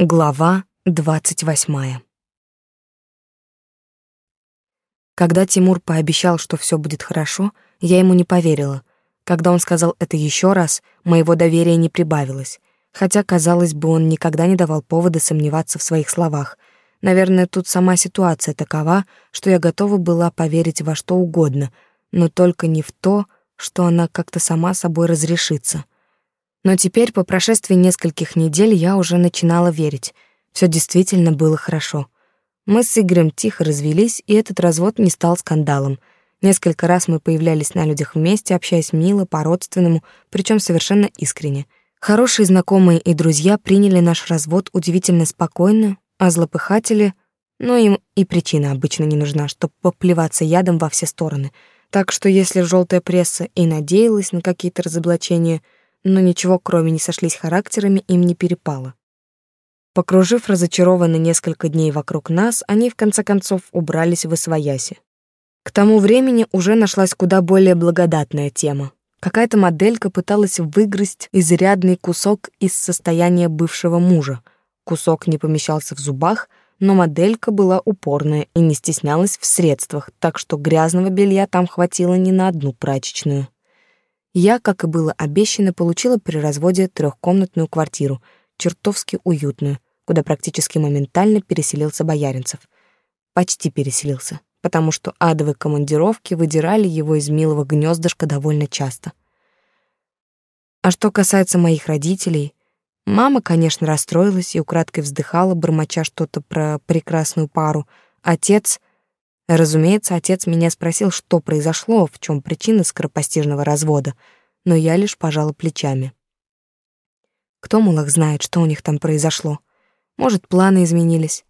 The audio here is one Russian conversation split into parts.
Глава двадцать восьмая. Когда Тимур пообещал, что все будет хорошо, я ему не поверила. Когда он сказал это еще раз, моего доверия не прибавилось, хотя, казалось бы, он никогда не давал повода сомневаться в своих словах. Наверное, тут сама ситуация такова, что я готова была поверить во что угодно, но только не в то, что она как-то сама собой разрешится. Но теперь, по прошествии нескольких недель, я уже начинала верить. Все действительно было хорошо. Мы с Игорем тихо развелись, и этот развод не стал скандалом. Несколько раз мы появлялись на людях вместе, общаясь мило, по-родственному, причем совершенно искренне. Хорошие знакомые и друзья приняли наш развод удивительно спокойно, а злопыхатели... Ну, им и причина обычно не нужна, чтобы поплеваться ядом во все стороны. Так что если желтая пресса и надеялась на какие-то разоблачения — но ничего, кроме не сошлись характерами, им не перепало. Покружив разочарованно несколько дней вокруг нас, они в конце концов убрались в освояси. К тому времени уже нашлась куда более благодатная тема. Какая-то моделька пыталась выгрызть изрядный кусок из состояния бывшего мужа. Кусок не помещался в зубах, но моделька была упорная и не стеснялась в средствах, так что грязного белья там хватило не на одну прачечную. Я, как и было обещано, получила при разводе трехкомнатную квартиру, чертовски уютную, куда практически моментально переселился Бояринцев. Почти переселился, потому что адовые командировки выдирали его из милого гнездышка довольно часто. А что касается моих родителей, мама, конечно, расстроилась и украдкой вздыхала, бормоча что-то про прекрасную пару. Отец... Разумеется, отец меня спросил, что произошло, в чем причина скоропостижного развода, но я лишь пожала плечами. Кто, мол, их знает, что у них там произошло? Может, планы изменились?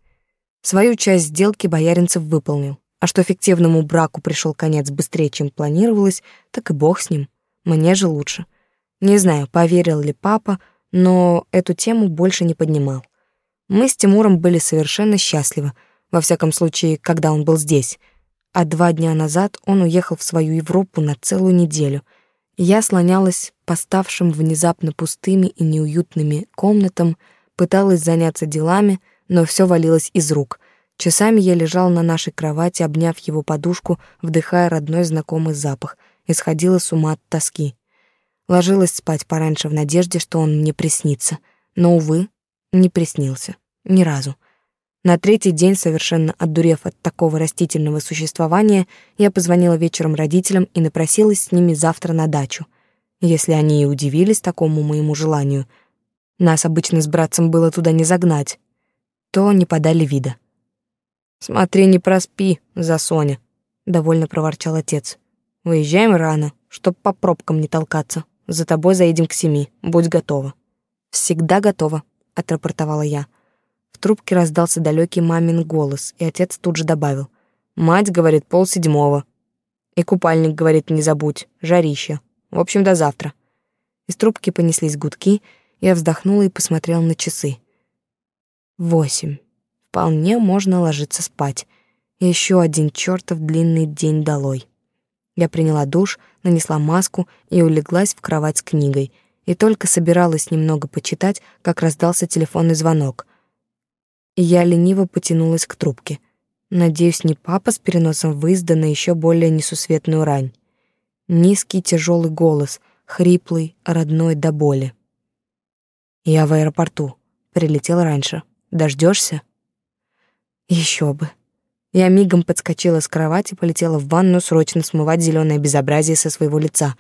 Свою часть сделки Бояринцев выполнил, а что фиктивному браку пришел конец быстрее, чем планировалось, так и бог с ним. Мне же лучше. Не знаю, поверил ли папа, но эту тему больше не поднимал. Мы с Тимуром были совершенно счастливы — во всяком случае, когда он был здесь. А два дня назад он уехал в свою Европу на целую неделю. Я слонялась по ставшим внезапно пустыми и неуютными комнатам, пыталась заняться делами, но все валилось из рук. Часами я лежал на нашей кровати, обняв его подушку, вдыхая родной знакомый запах, и сходила с ума от тоски. Ложилась спать пораньше в надежде, что он мне приснится, но, увы, не приснился. Ни разу. На третий день, совершенно отдурев от такого растительного существования, я позвонила вечером родителям и напросилась с ними завтра на дачу. Если они и удивились такому моему желанию, нас обычно с братцем было туда не загнать, то не подали вида. «Смотри, не проспи, за Соня», — довольно проворчал отец. «Выезжаем рано, чтоб по пробкам не толкаться. За тобой заедем к семи, будь готова». «Всегда готова», — отрапортовала я. В трубке раздался далекий мамин голос, и отец тут же добавил. «Мать, говорит, полседьмого. И купальник, говорит, не забудь, жарище. В общем, до завтра». Из трубки понеслись гудки, я вздохнула и посмотрела на часы. Восемь. Вполне можно ложиться спать. Еще один чертов длинный день долой. Я приняла душ, нанесла маску и улеглась в кровать с книгой. И только собиралась немного почитать, как раздался телефонный звонок я лениво потянулась к трубке. Надеюсь, не папа с переносом выезда на еще более несусветную рань. Низкий тяжелый голос, хриплый, родной до боли. Я в аэропорту. Прилетел раньше. Дождешься? Еще бы. Я мигом подскочила с кровати, полетела в ванну срочно смывать зеленое безобразие со своего лица.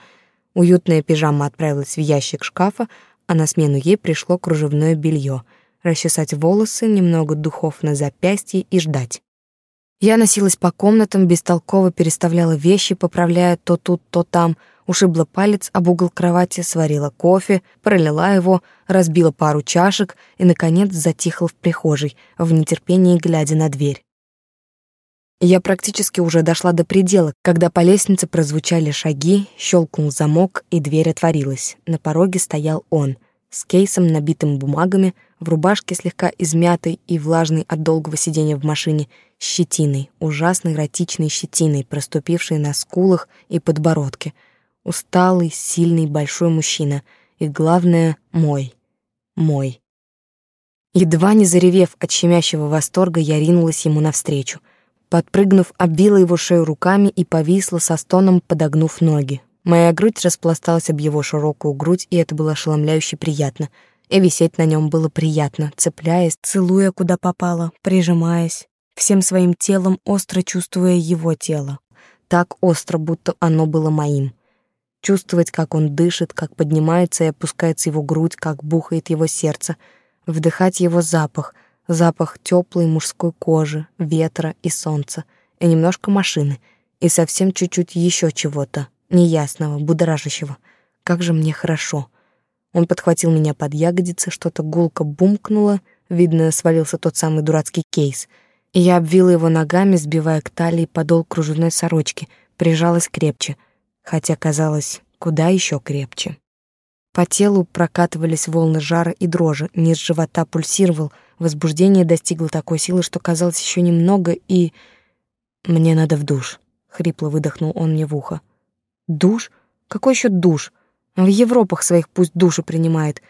Уютная пижама отправилась в ящик шкафа, а на смену ей пришло кружевное белье — расчесать волосы, немного духов на запястье и ждать. Я носилась по комнатам, бестолково переставляла вещи, поправляя то тут, то там, ушибла палец об угол кровати, сварила кофе, пролила его, разбила пару чашек и, наконец, затихла в прихожей, в нетерпении глядя на дверь. Я практически уже дошла до предела, когда по лестнице прозвучали шаги, щелкнул замок, и дверь отворилась. На пороге стоял он — с кейсом, набитым бумагами, в рубашке слегка измятой и влажной от долгого сидения в машине, щетиной, ужасной эротичной щетиной, проступившей на скулах и подбородке. Усталый, сильный, большой мужчина. И главное, мой. Мой. Едва не заревев от щемящего восторга, я ринулась ему навстречу. Подпрыгнув, оббила его шею руками и повисла со стоном, подогнув ноги. Моя грудь распласталась об его широкую грудь, и это было ошеломляюще приятно. И висеть на нем было приятно, цепляясь, целуя куда попало, прижимаясь, всем своим телом остро чувствуя его тело. Так остро, будто оно было моим. Чувствовать, как он дышит, как поднимается и опускается его грудь, как бухает его сердце — вдыхать его запах, запах теплой мужской кожи, ветра и солнца, и немножко машины, и совсем чуть-чуть еще чего-то, неясного, будоражащего. Как же мне хорошо. Он подхватил меня под ягодицы, что-то гулко бумкнуло, видно, свалился тот самый дурацкий кейс. И я обвила его ногами, сбивая к талии подол кружевной сорочки, прижалась крепче, хотя казалось, куда еще крепче. По телу прокатывались волны жара и дрожи, низ живота пульсировал, возбуждение достигло такой силы, что казалось еще немного, и... «Мне надо в душ», — хрипло выдохнул он мне в ухо. «Душ? Какой еще душ? В Европах своих пусть души принимает.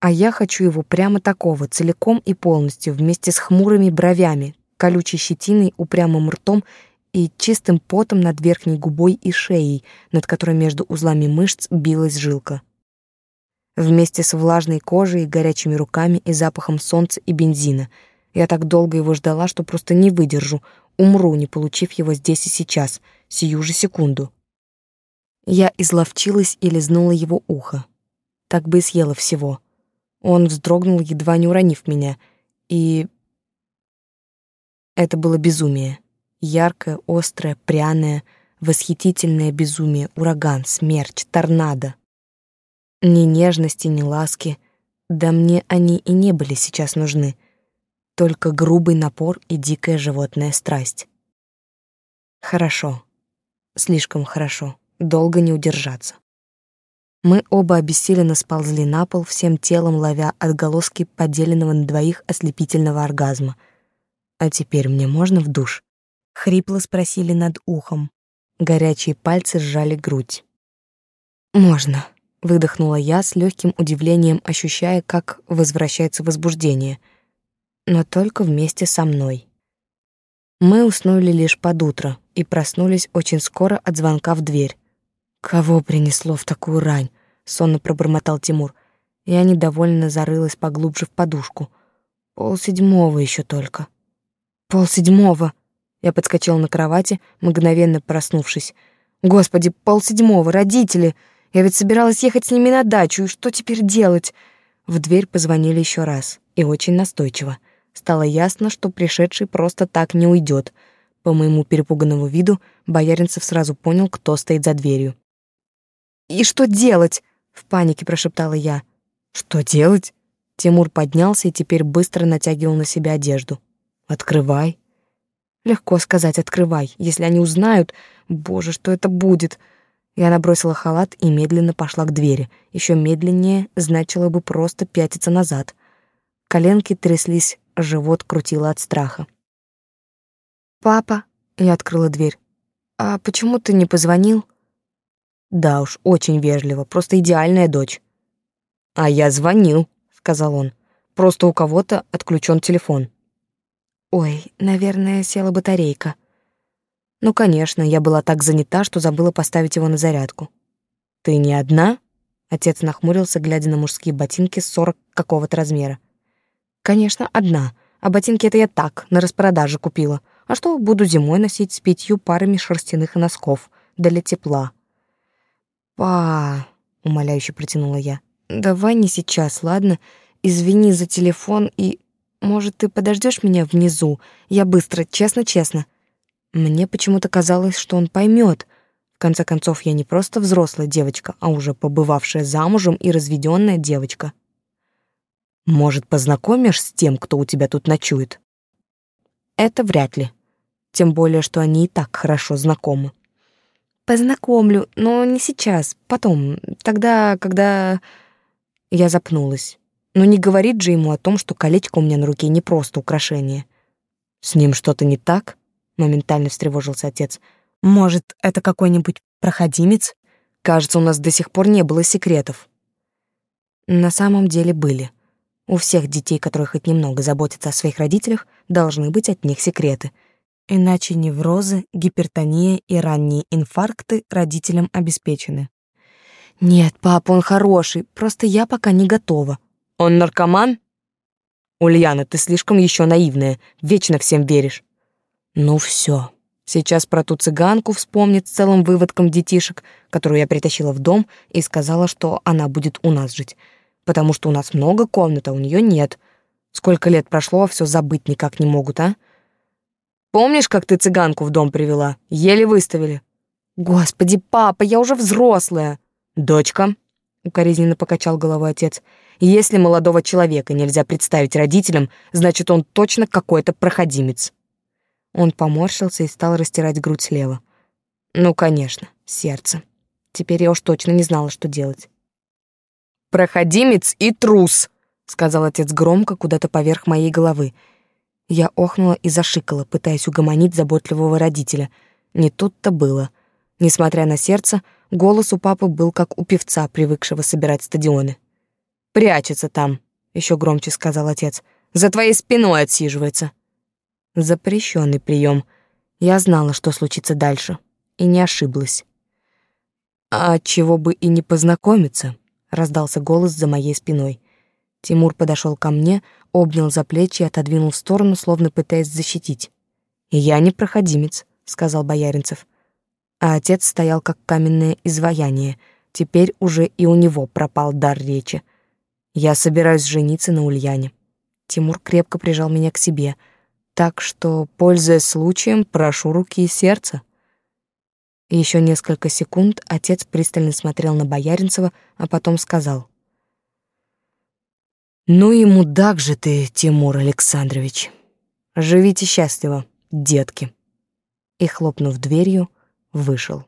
А я хочу его прямо такого, целиком и полностью, вместе с хмурыми бровями, колючей щетиной, упрямым ртом и чистым потом над верхней губой и шеей, над которой между узлами мышц билась жилка. Вместе с влажной кожей, горячими руками и запахом солнца и бензина. Я так долго его ждала, что просто не выдержу, умру, не получив его здесь и сейчас, сию же секунду. Я изловчилась и лизнула его ухо. Так бы и съела всего. Он вздрогнул, едва не уронив меня, и... Это было безумие яркое, острое, пряное, восхитительное безумие, ураган, смерч, торнадо. Ни нежности, ни ласки, да мне они и не были сейчас нужны, только грубый напор и дикая животная страсть. Хорошо, слишком хорошо, долго не удержаться. Мы оба обессиленно сползли на пол, всем телом ловя отголоски поделенного на двоих ослепительного оргазма. А теперь мне можно в душ? хрипло спросили над ухом. Горячие пальцы сжали грудь. Можно, выдохнула я с легким удивлением, ощущая, как возвращается возбуждение, но только вместе со мной. Мы уснули лишь под утро и проснулись очень скоро от звонка в дверь. Кого принесло в такую рань? сонно пробормотал Тимур. Я недовольно зарылась поглубже в подушку. Пол седьмого еще только. Пол седьмого. Я подскочила на кровати, мгновенно проснувшись. Господи, полседьмого, родители! Я ведь собиралась ехать с ними на дачу, и что теперь делать? В дверь позвонили еще раз, и очень настойчиво. Стало ясно, что пришедший просто так не уйдет. По моему перепуганному виду Бояринцев сразу понял, кто стоит за дверью. «И что делать?» — в панике прошептала я. «Что делать?» Тимур поднялся и теперь быстро натягивал на себя одежду. «Открывай», Легко сказать «открывай». Если они узнают, боже, что это будет? Я набросила халат и медленно пошла к двери. Еще медленнее значило бы просто пятиться назад. Коленки тряслись, живот крутило от страха. «Папа», — я открыла дверь, — «а почему ты не позвонил?» «Да уж, очень вежливо, просто идеальная дочь». «А я звонил», — сказал он. «Просто у кого-то отключен телефон». Ой, наверное, села батарейка. Ну, конечно, я была так занята, что забыла поставить его на зарядку. Ты не одна? Отец нахмурился, глядя на мужские ботинки сорок какого-то размера. Конечно, одна. А ботинки это я так, на распродаже купила. А что буду зимой носить с пятью парами шерстяных носков для тепла? Па, умоляюще протянула я. Давай не сейчас, ладно? Извини за телефон и может, ты подождешь меня внизу? Я быстро, честно-честно. Мне почему-то казалось, что он поймет. В конце концов, я не просто взрослая девочка, а уже побывавшая замужем и разведенная девочка. Может, познакомишь с тем, кто у тебя тут ночует? Это вряд ли. Тем более, что они и так хорошо знакомы. Познакомлю, но не сейчас, потом, тогда, когда я запнулась. Но не говорит же ему о том, что колечко у меня на руке не просто украшение. С ним что-то не так? Моментально встревожился отец. Может, это какой-нибудь проходимец? Кажется, у нас до сих пор не было секретов. На самом деле были. У всех детей, которые хоть немного заботятся о своих родителях, должны быть от них секреты. Иначе неврозы, гипертония и ранние инфаркты родителям обеспечены. Нет, папа, он хороший, просто я пока не готова. Он наркоман? Ульяна, ты слишком еще наивная, вечно всем веришь. Ну все. Сейчас про ту цыганку вспомнит с целым выводком детишек, которую я притащила в дом и сказала, что она будет у нас жить потому что у нас много комнат, а у нее нет. Сколько лет прошло, а все забыть никак не могут, а? Помнишь, как ты цыганку в дом привела? Еле выставили. Господи, папа, я уже взрослая. Дочка, укоризненно покачал головой отец. Если молодого человека нельзя представить родителям, значит, он точно какой-то проходимец. Он поморщился и стал растирать грудь слева. Ну, конечно, сердце. Теперь я уж точно не знала, что делать проходимец и трус», — сказал отец громко куда-то поверх моей головы. Я охнула и зашикала, пытаясь угомонить заботливого родителя. Не тут-то было. Несмотря на сердце, голос у папы был как у певца, привыкшего собирать стадионы. «Прячется там», — еще громче сказал отец. «За твоей спиной отсиживается». Запрещенный прием. Я знала, что случится дальше, и не ошиблась. А чего бы и не познакомиться раздался голос за моей спиной. Тимур подошел ко мне, обнял за плечи и отодвинул в сторону, словно пытаясь защитить. «Я не проходимец», — сказал Бояринцев. А отец стоял как каменное изваяние. Теперь уже и у него пропал дар речи. «Я собираюсь жениться на Ульяне». Тимур крепко прижал меня к себе, так что, пользуясь случаем, прошу руки и сердца. Еще несколько секунд отец пристально смотрел на Бояринцева, а потом сказал. «Ну и мудак же ты, Тимур Александрович. Живите счастливо, детки». И, хлопнув дверью, вышел.